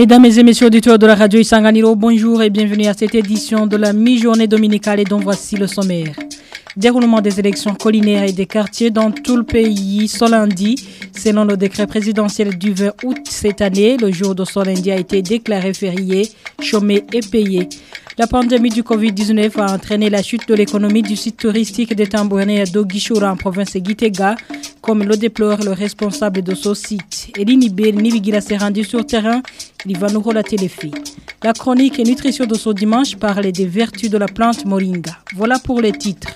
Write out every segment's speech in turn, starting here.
Mesdames et messieurs auditeurs de la radio Isanganiro, bonjour et bienvenue à cette édition de la mi-journée dominicale et dont voici le sommaire. Déroulement des élections collinaires et des quartiers dans tout le pays ce. Selon le décret présidentiel du 20 août cette année, le jour de ce lundi a été déclaré férié, chômé et payé. La pandémie du Covid-19 a entraîné la chute de l'économie du site touristique des Tambourinés d'Ogishura en province de Gitega, comme le déplore le responsable de ce site. Eline Ibel Nibigila s'est rendu sur terrain, il va nous relater les faits. La chronique et nutrition de ce dimanche parlait des vertus de la plante moringa. Voilà pour les titres.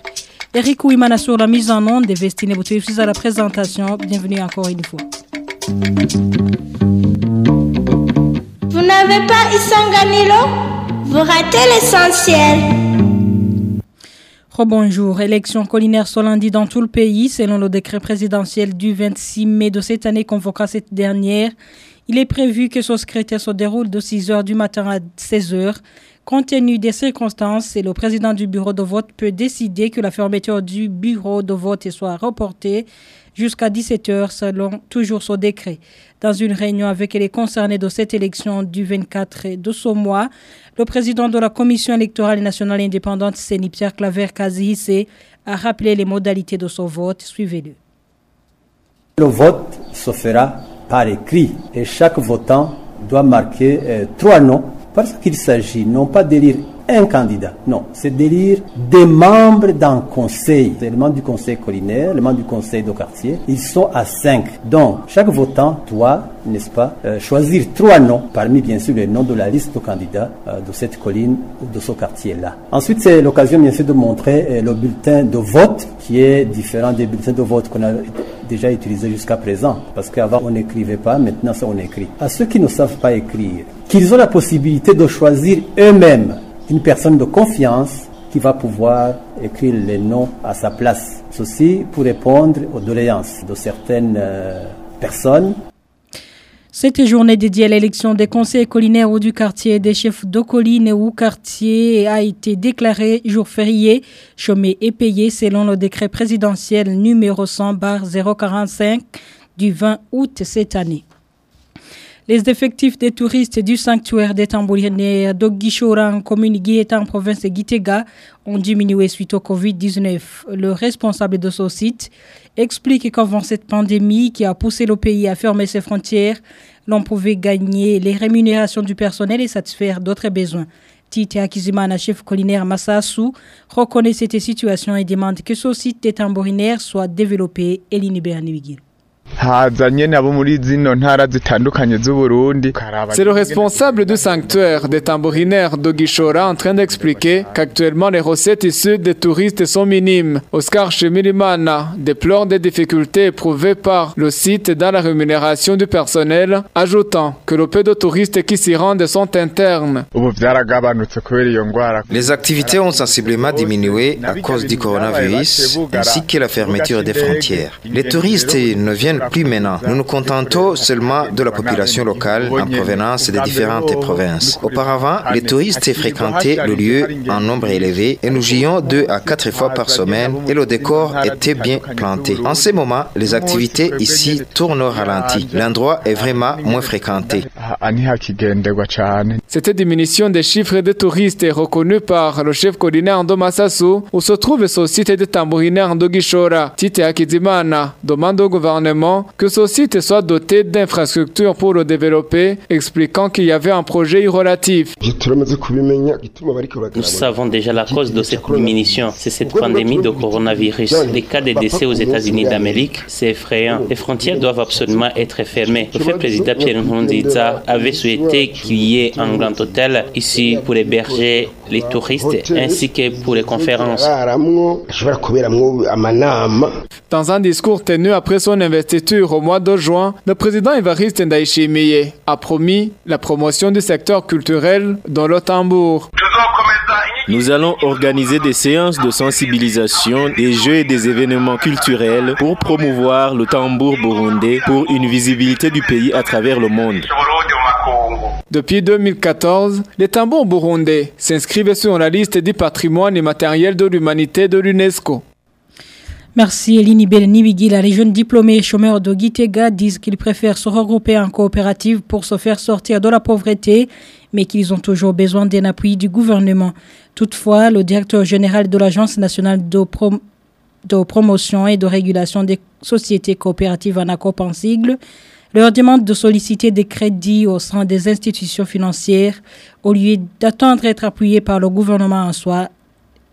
Eric Ouimana sur la mise en onde des Vestine suis à la présentation. Bienvenue encore une fois. Vous n'avez pas Isanganilo Vous ratez l'essentiel. Rebonjour. Élection collinaire ce lundi dans tout le pays, selon le décret présidentiel du 26 mai de cette année convoquera cette dernière. Il est prévu que ce secrétaire se déroule de 6 h du matin à 16 h Compte tenu des circonstances, le président du bureau de vote peut décider que la fermeture du bureau de vote soit reportée jusqu'à 17 h selon toujours son décret. Dans une réunion avec les concernés de cette élection du 24 de ce mois, le président de la Commission électorale nationale indépendante, Séni Pierre Claver Kazihisse, a rappelé les modalités de son vote. Suivez-le. Le vote se fera par écrit et chaque votant doit marquer euh, trois noms parce qu'il s'agit non pas d'élire un candidat, non, c'est d'élire des membres d'un conseil. Les membres du conseil collinaire, les membres du conseil de quartier, ils sont à cinq. Donc, chaque votant doit, n'est-ce pas, euh, choisir trois noms parmi, bien sûr, les noms de la liste de candidats euh, de cette colline ou de ce quartier-là. Ensuite, c'est l'occasion, bien sûr, de montrer euh, le bulletin de vote qui est différent des bulletins de vote qu'on a déjà utilisés jusqu'à présent. Parce qu'avant, on n'écrivait pas, maintenant, ça, on écrit. À ceux qui ne savent pas écrire, qu'ils ont la possibilité de choisir eux-mêmes une personne de confiance qui va pouvoir écrire les noms à sa place. Ceci pour répondre aux doléances de certaines euh, personnes. Cette journée dédiée à l'élection des conseils collinaires ou du quartier des chefs de colline ou quartier a été déclarée jour férié, chômé et payé selon le décret présidentiel numéro 100 045 du 20 août cette année. Les effectifs des touristes du sanctuaire des tambourinés d'Ogishora commune Guieta en province de Gitega ont diminué suite au Covid-19. Le responsable de ce site explique qu'avant cette pandémie qui a poussé le pays à fermer ses frontières, l'on pouvait gagner les rémunérations du personnel et satisfaire d'autres besoins. Tite Akizimana, chef collinaire Massassou, reconnaît cette situation et demande que ce site des tambourinaires soit développé et l'inhibé c'est le responsable du sanctuaire des tambourinaires de Gishora en train d'expliquer qu'actuellement les recettes issues des touristes sont minimes. Oscar Chemirimana déplore des difficultés éprouvées par le site dans la rémunération du personnel, ajoutant que le peu de touristes qui s'y rendent sont internes. Les activités ont sensiblement diminué à cause du coronavirus ainsi que la fermeture des frontières. Les touristes ne viennent plus maintenant. Nous nous contentons seulement de la population locale en provenance des différentes provinces. Auparavant, les touristes fréquentaient le lieu en nombre élevé et nous jouions deux à quatre fois par semaine et le décor était bien planté. En ce moment, les activités ici tournent au ralenti. L'endroit est vraiment moins fréquenté. Cette diminution des chiffres de touristes est reconnue par le chef collinaire Massassou où se trouve ce site de tambourinaire Gishora. Tite Akizimana demande au gouvernement que ce site soit doté d'infrastructures pour le développer, expliquant qu'il y avait un projet relatif. Nous savons déjà la cause de cette diminution, c'est cette pandémie de coronavirus. Les cas de décès aux États-Unis d'Amérique, c'est effrayant. Les frontières doivent absolument être fermées. Le fait président Pierre Nkurunziza avait souhaité qu'il y ait un grand hôtel ici pour héberger les touristes ainsi que pour les conférences. Dans un discours tenu après son investiture au mois de juin, le président Evariste Ndayishimiye a promis la promotion du secteur culturel dans le tambour. Nous allons organiser des séances de sensibilisation, des jeux et des événements culturels pour promouvoir le tambour burundais pour une visibilité du pays à travers le monde. Depuis 2014, les tambours burundais s'inscrivent sur la liste du patrimoine immatériel de l'humanité de l'UNESCO. Merci Eline Nibigui. Les jeunes diplômés et chômeurs de Gitega disent qu'ils préfèrent se regrouper en coopérative pour se faire sortir de la pauvreté, mais qu'ils ont toujours besoin d'un appui du gouvernement. Toutefois, le directeur général de l'Agence nationale de, promotion et de régulation des sociétés coopératives en en sigle leur demande de solliciter des crédits au sein des institutions financières au lieu d'attendre d'être appuyés par le gouvernement en soi.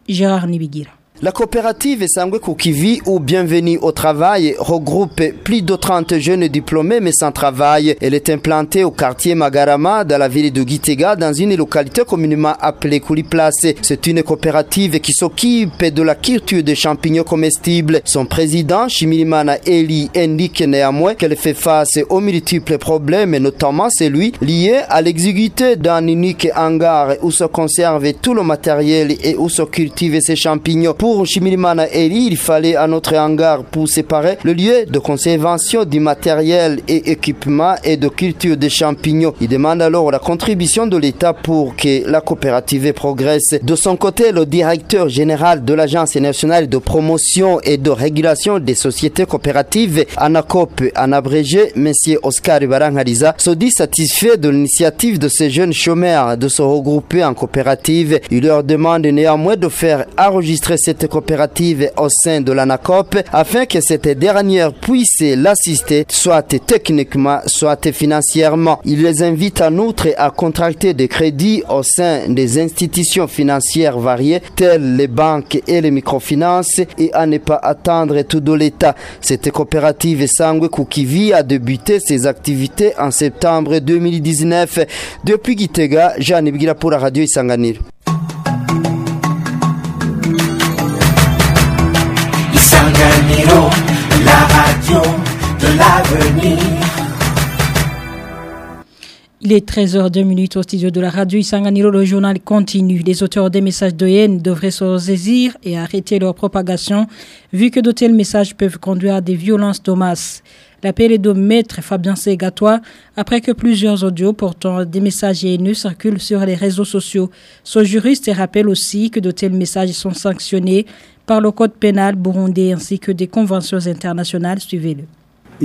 Gérard Nibigira. La coopérative Sangwe Kukivi ou Bienvenue au travail regroupe plus de 30 jeunes diplômés mais sans travail. Elle est implantée au quartier Magarama dans la ville de Gitega dans une localité communément appelée Place. C'est une coopérative qui s'occupe de la culture des champignons comestibles. Son président, Shimirimana Eli, indique néanmoins qu'elle fait face aux multiples problèmes, notamment celui lié à l'exiguïté d'un unique hangar où se conserve tout le matériel et où se cultivent ces champignons Chimilimana Eli, il fallait un autre hangar pour séparer le lieu de conservation du matériel et équipement et de culture des champignons. Il demande alors la contribution de l'État pour que la coopérative progresse. De son côté, le directeur général de l'Agence nationale de promotion et de régulation des sociétés coopératives, ANACOP en abrégé, M. Oscar Baranghaliza, se dit satisfait de l'initiative de ces jeunes chômeurs de se regrouper en coopérative. Il leur demande néanmoins de faire enregistrer cette coopérative au sein de l'ANACOP afin que cette dernière puisse l'assister soit techniquement, soit financièrement. Il les invite en outre à contracter des crédits au sein des institutions financières variées telles les banques et les microfinances et à ne pas attendre tout de l'État. Cette coopérative Sangue Kukivi a débuté ses activités en septembre 2019. Depuis Gitega, Jean Ibgira pour la radio Isanganir. De l'avenir. Il est 13h02 au studio de la radio Isanganiro. Le journal continue. Les auteurs des messages de haine devraient se saisir et arrêter leur propagation, vu que de tels messages peuvent conduire à des violences de masse. L'appel est de maître Fabien Segatois après que plusieurs audios portant des messages haineux circulent sur les réseaux sociaux. Ce juriste rappelle aussi que de tels messages sont sanctionnés par le code pénal burundais ainsi que des conventions internationales. Suivez-le.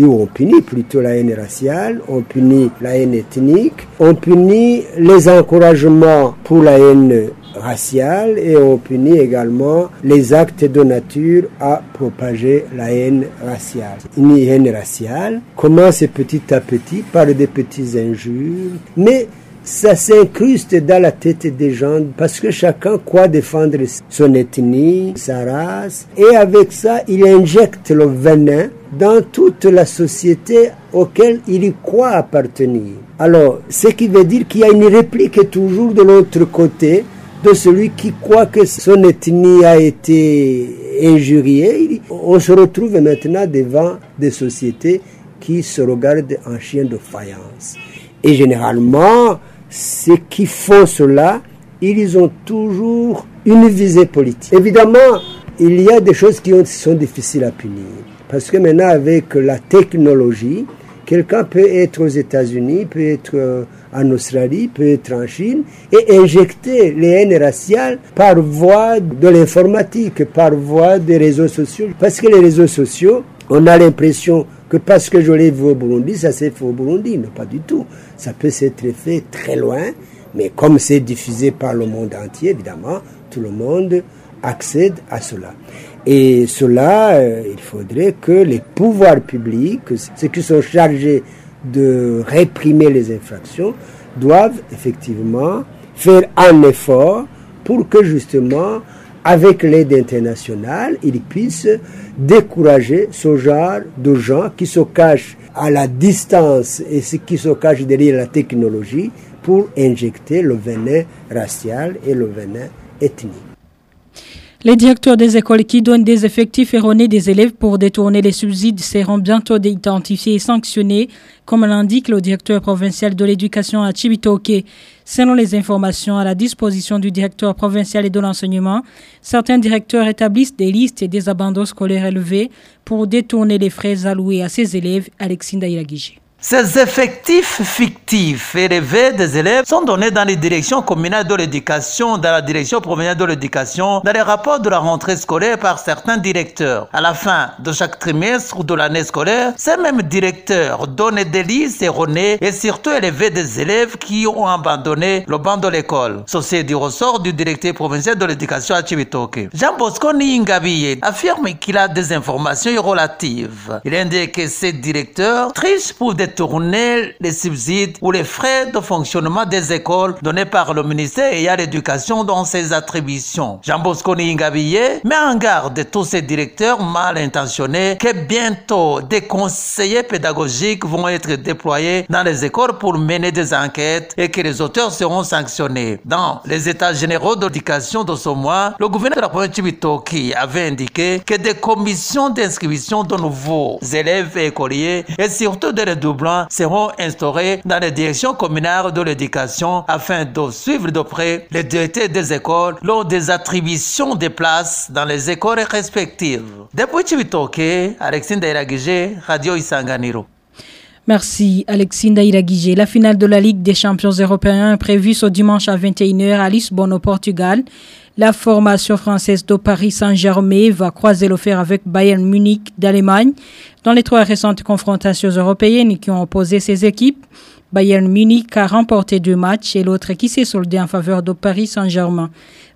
Et on punit plutôt la haine raciale, on punit la haine ethnique, on punit les encouragements pour la haine raciale et on punit également les actes de nature à propager la haine raciale. Une haine raciale commence petit à petit par des petites injures, mais ça s'incruste dans la tête des gens parce que chacun croit défendre son ethnie, sa race, et avec ça, il injecte le venin dans toute la société auquel il croit appartenir. Alors, ce qui veut dire qu'il y a une réplique toujours de l'autre côté de celui qui croit que son ethnie a été injuriée. On se retrouve maintenant devant des sociétés qui se regardent en chien de faïence. Et généralement, ceux qui font cela, ils ont toujours une visée politique. Évidemment, il y a des choses qui sont difficiles à punir. Parce que maintenant, avec la technologie, quelqu'un peut être aux États-Unis, peut être euh, en Australie, peut être en Chine, et injecter les haines raciales par voie de l'informatique, par voie des réseaux sociaux. Parce que les réseaux sociaux, on a l'impression que parce que je l'ai vu au Burundi, ça s'est fait au Burundi. Non, pas du tout. Ça peut s'être fait très loin, mais comme c'est diffusé par le monde entier, évidemment, tout le monde accède à cela. Et cela, euh, il faudrait que les pouvoirs publics, ceux qui sont chargés de réprimer les infractions, doivent effectivement faire un effort pour que justement avec l'aide internationale, ils puissent décourager ce genre de gens qui se cachent à la distance et qui se cachent derrière la technologie pour injecter le venin racial et le venin ethnique. Les directeurs des écoles qui donnent des effectifs erronés des élèves pour détourner les subsides seront bientôt identifiés et sanctionnés, comme l'indique le directeur provincial de l'éducation à Chibitoke. Selon les informations à la disposition du directeur provincial et de l'enseignement, certains directeurs établissent des listes et des abandons scolaires élevés pour détourner les frais alloués à ces élèves, Alexis Iragiji. Ces effectifs fictifs élevés des élèves sont donnés dans les directions communales de l'éducation, dans la direction provinciale de l'éducation, dans les rapports de la rentrée scolaire par certains directeurs. À la fin de chaque trimestre ou de l'année scolaire, ces mêmes directeurs donnent des listes erronées et surtout élevées des élèves qui ont abandonné le banc de l'école. Ceci du ressort du directeur provincial de l'éducation à Chibitoke. Jean Bosco Ningabiye affirme qu'il a des informations relatives. Il indique que ces directeurs trichent pour détourner les subsides ou les frais de fonctionnement des écoles donnés par le ministère et à l'éducation dans ses attributions. Jean Bosco Ningabiye met en garde tous ces directeurs mal intentionnés que bientôt des conseillers pédagogiques vont être déployés dans les écoles pour mener des enquêtes et que les auteurs seront sanctionnés. Dans les états généraux d'éducation de ce mois, le gouverneur de la province Chibitoki avait indiqué que des commissions d'inscription de nouveaux élèves et écoliers et surtout des seront instaurées dans les directions communales de l'éducation afin de suivre de près les directeurs des écoles lors des attributions des places dans les écoles respectives. Depuis Chibitoke, Alexandre Dairagije, Radio Isanganiro. Merci Alexinda Iragije. La finale de la Ligue des champions européens est prévue ce dimanche à 21h à Lisbonne au Portugal. La formation française de Paris Saint-Germain va croiser le fer avec Bayern Munich d'Allemagne dans les trois récentes confrontations européennes qui ont opposé ces équipes. Bayern Munich a remporté deux matchs et l'autre qui s'est soldé en faveur de Paris Saint-Germain.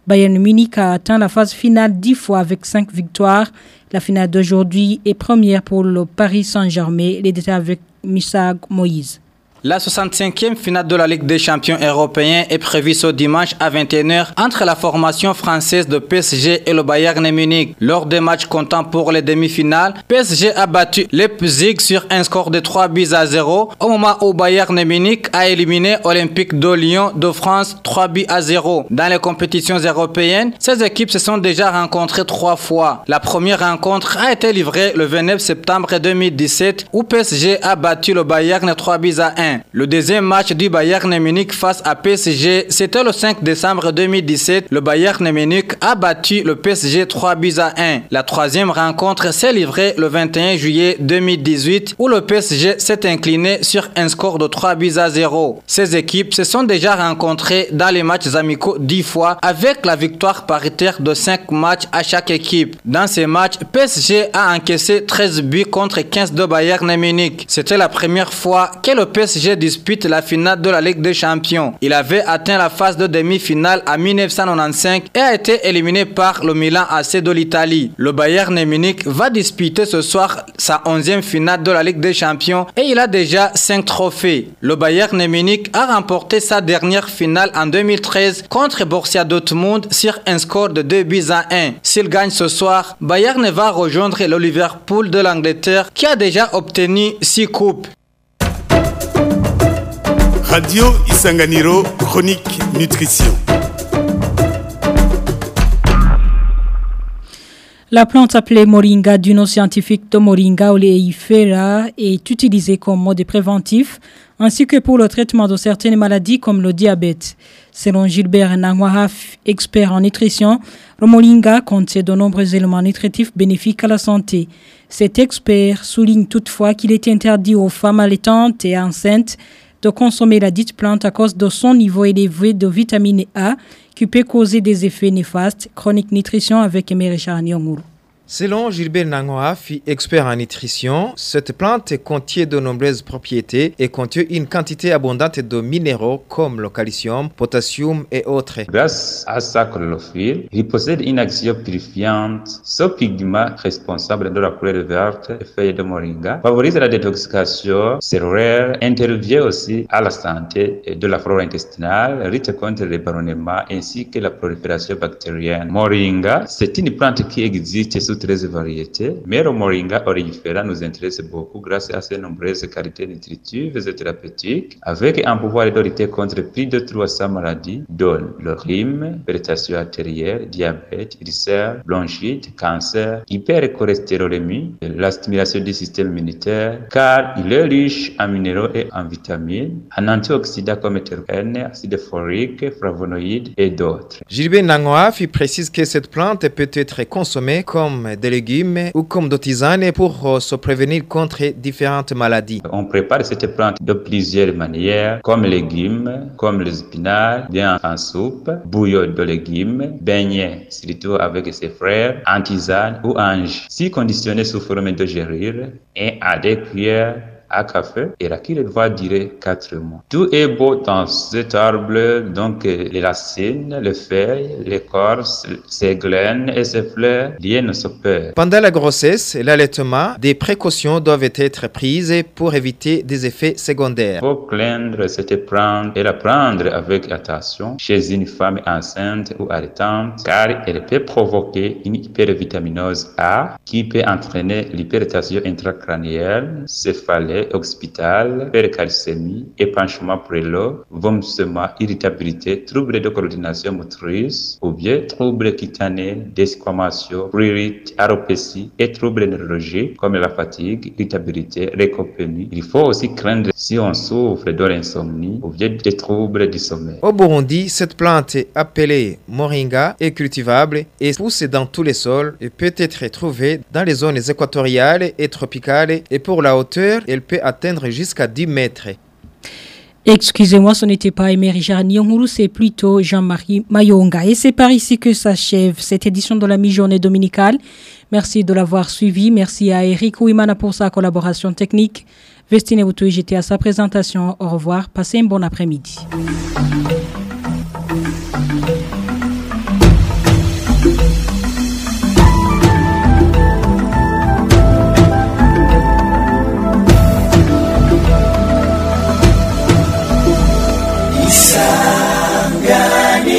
Bayern Munich a atteint la phase finale dix fois avec cinq victoires. La finale d'aujourd'hui est première pour le Paris Saint-Germain. Les détails avec Misag Moïse. La 65e finale de la Ligue des champions européens est prévue ce dimanche à 21h entre la formation française de PSG et le Bayern Munich. Lors des matchs comptant pour les demi-finales, PSG a battu Leipzig sur un score de 3 buts à 0 au moment où Bayern Munich a éliminé Olympique de Lyon de France 3 buts à 0. Dans les compétitions européennes, ces équipes se sont déjà rencontrées trois fois. La première rencontre a été livrée le 29 septembre 2017 où PSG a battu le Bayern 3 buts à 1. Le deuxième match du Bayern Munich face à PSG, c'était le 5 décembre 2017. Le Bayern Munich a battu le PSG 3 buts à 1. La troisième rencontre s'est livrée le 21 juillet 2018 où le PSG s'est incliné sur un score de 3 buts à 0. Ces équipes se sont déjà rencontrées dans les matchs amicaux 10 fois avec la victoire paritaire de 5 matchs à chaque équipe. Dans ces matchs, PSG a encaissé 13 buts contre 15 de Bayern Munich. C'était la première fois que le PSG dispute la finale de la Ligue des Champions. Il avait atteint la phase de demi-finale en 1995 et a été éliminé par le Milan AC de l'Italie. Le Bayern Munich va disputer ce soir sa 11e finale de la Ligue des Champions et il a déjà 5 trophées. Le Bayern Munich a remporté sa dernière finale en 2013 contre Borussia Dortmund sur un score de 2 buts à 1. S'il gagne ce soir, Bayern va rejoindre le Liverpool de l'Angleterre qui a déjà obtenu 6 coupes. Radio Isanganiro, chronique nutrition. La plante appelée moringa du nom scientifique de moringa oleifera est utilisée comme mode préventif ainsi que pour le traitement de certaines maladies comme le diabète. Selon Gilbert Nangwahaf, expert en nutrition, le moringa contient de nombreux éléments nutritifs bénéfiques à la santé. Cet expert souligne toutefois qu'il est interdit aux femmes allaitantes et enceintes de consommer la dite plante à cause de son niveau élevé de vitamine A qui peut causer des effets néfastes. Chronique nutrition avec Emerecha Nyonguru. Selon Gilbert Nangoafi, expert en nutrition, cette plante contient de nombreuses propriétés et contient une quantité abondante de minéraux comme le calcium, potassium et autres. Grâce à sa chlorophylle, il possède une action purifiante. Ce pigment responsable de la couleur verte et feuille de moringa favorise la détoxication cellulaire, intervient aussi à la santé de la flore intestinale, lutte contre les ballonnements ainsi que la prolifération bactérienne. Moringa, c'est une plante qui existe sous 13 variétés, mais le moringa oleifera nous intéresse beaucoup grâce à ses nombreuses qualités nutritives et thérapeutiques, avec un pouvoir de contre plus de 300 maladies, dont le rhume, hypertension artérielle, diabète, ulcère, bronchite, cancer, hypercholestérolémie, la stimulation du système immunitaire, car il est riche en minéraux et en vitamines, en antioxydants comme terpènes, acide folique, flavonoïdes et d'autres. Gilbert Nangoaf précise que cette plante peut être consommée comme forme de légumes ou comme de tisane pour se prévenir contre différentes maladies. On prépare cette plante de plusieurs manières, comme légumes, comme les épinards, bien en soupe, bouillon de légumes, beignet, surtout avec ses frères, en tisane ou en jus. Si conditionné sous forme de gerire et à des cuillères à café et la qu'il va durer quatre mois. Tout est beau dans cet arbre, donc les racines, les feuilles, l'écorce, ses graines et ses fleurs, rien ne se perd. Pendant la grossesse et l'allaitement, des précautions doivent être prises pour éviter des effets secondaires. Faut craindre cette plante et la prendre avec attention chez une femme enceinte ou allaitante car elle peut provoquer une hypervitaminose A qui peut entraîner l'hypertension intracrânienne, céphalée hospital, hypercalcémie, épanchement prélo, vomissement, irritabilité, troubles de coordination motrice, ou bien troubles cutanés, desquamation, prurite, aropécie et troubles neurologiques comme la fatigue, irritabilité, récopénie. Il faut aussi craindre si on souffre de l'insomnie ou bien des troubles du sommeil. Au Burundi, cette plante appelée moringa est cultivable et pousse dans tous les sols et peut être trouvée dans les zones équatoriales et tropicales et pour la hauteur, elle atteindre jusqu'à 10 mètres. Excusez-moi, ce n'était pas Emery Jarnionguru, c'est plutôt Jean-Marie Mayonga. Et c'est par ici que s'achève cette édition de la mi-journée dominicale. Merci de l'avoir suivi. Merci à Eric Ouimana pour sa collaboration technique. Vestine Outou, j'étais à sa présentation. Au revoir. Passez un bon après-midi. side.